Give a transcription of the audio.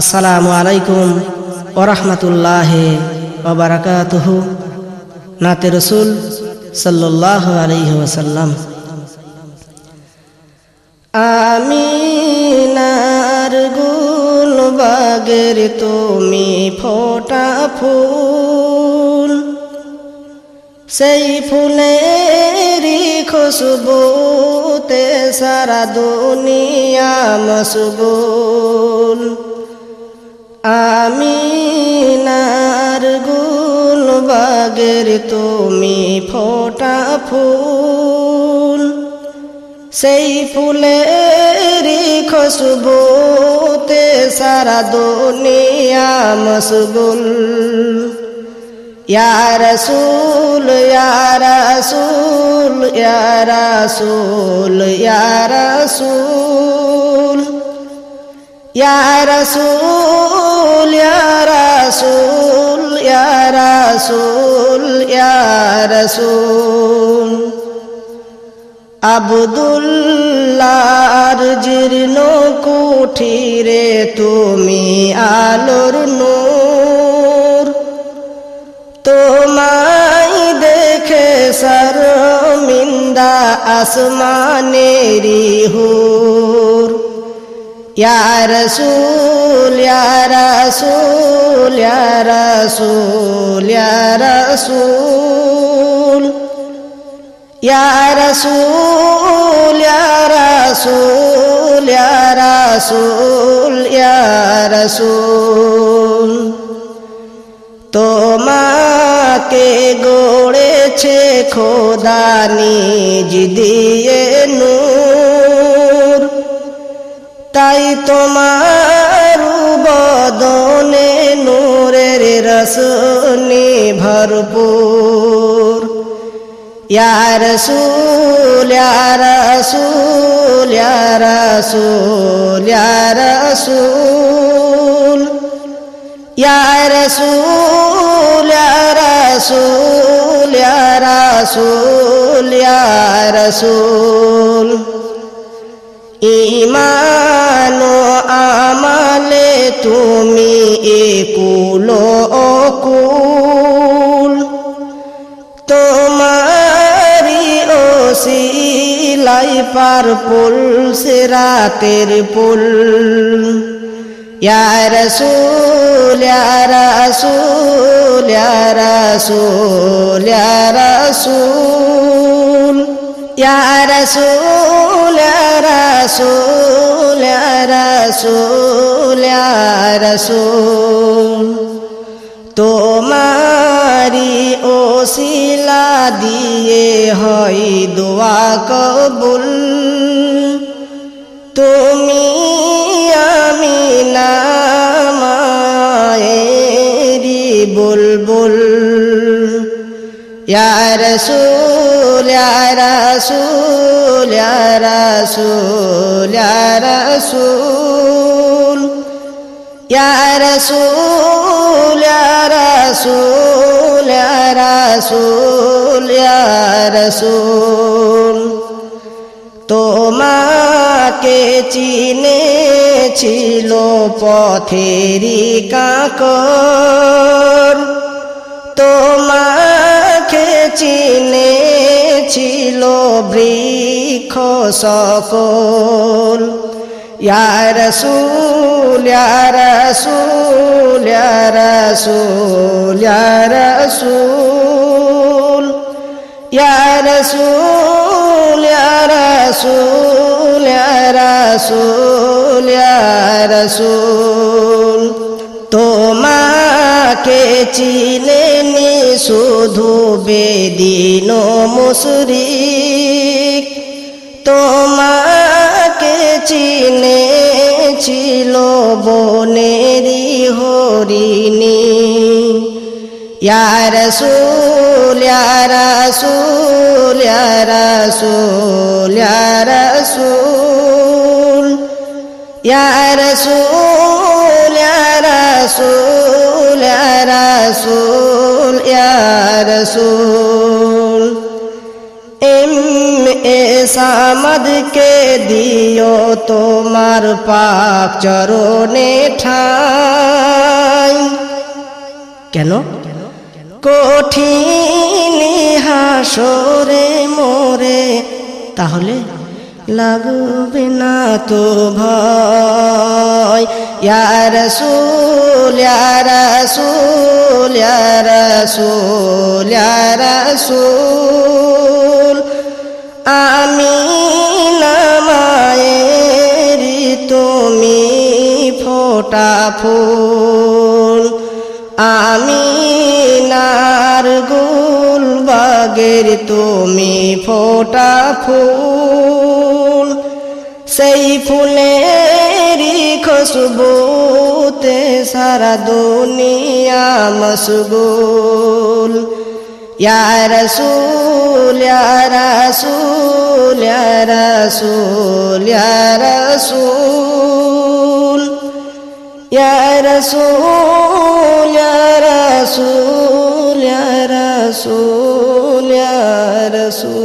আসসালামু আলাইকুম ওরহমতুল্লাহ ওবরাকাতুহ নাতে রসুল সাল্লাহ আলাইহি আমি আমিনার গুল বাগের তুমি ফোটা ফুল। সেই ফুলেরই খুশবুতে সারা দুনিয়া মশগুল। আমিনার গুলবাগের তুমি ফোটা ফুল, সেই ফুলের খুশবুতে সারা দুনিয়া মশগুল। ইয়ারসুল ইয়ারসুল ইয়ারসুল ইয়ারসুল ইয়ারসুল رسول يا رسول يا رسول يا رسول আবদুল্লার জীর্ণ কুঠিরে তুমি আলোর নূর। তোমায় দেখে সরমিন্দা আসমানেরি হুর। ইয়া রসুল ইয়া রসুল ইয়া রসুল ইয়া রসুল ইয়া রসুল ইয়া রসুল ইয়া রসুল ইয়া রসুল তোমাকে গড়েছে খোদা নিজ দিয়ে নূর তাই তোমার বদনে নূরের রসনে ভরপুর। ইয়া রসুল ইয়া রসুল ইয়া রসুল ইয়া রসুল। ইয়া রসুল ইয়া রসুল ইয়া রসুল ইয়া রসুল। ইমান আমালে তুমি একুল অকুল। তোমারি সিলাই পার পুল সেরাতের পুল يا رسول يا رسول يا رسول يا رسول يا رسول يا رسول يا رسول يا رسول. তোমারি ওসিলা দিয়ে হয় দোয়া কবুল। তুমি আমি না নামায়েরি বুলবুল। রসুল রসুল রসুল রসুল রসুল রসুল রসুল রসুল তোমাকে চিনেছিল পথেরি কাকর। তোমাকে চিনেছিল বৃক্ষ সকল। ইয়া রসুল ইয়া রসুল ইয়া রসুল ইয়া রসুল। ইয়া যাকে চিনেনি শুধু বেদিন মুসরিক তোমাকে চিনেছিল বনেরি হরিণী। ইয়ার সুল ইয়ার সুল ইয়ার সুল ইয়ার সুল ইয়ার সুল রসুল রসুল রসুল। এম এস সামাদকে দিও তোমার পাক চরণে ঠাই। কেন? কঠিন হাসরে মোরে তাহলে লাগবে না তো ভয়। يا رسول يا رسول يا رسول يا رسول آمين مائر تومي فوتا বাগের তুমি ফোটা ফুল সেই ফুলের খুশবুতে সারা দুনিয়া মশগুল ইয়া রাসূল ইয়া রাসূল ইয়া রাসূল ইয়া রাসূল ইয়া রাসূল ইয়া রাসূল ইয়া রাসূল ইয়া রাসূল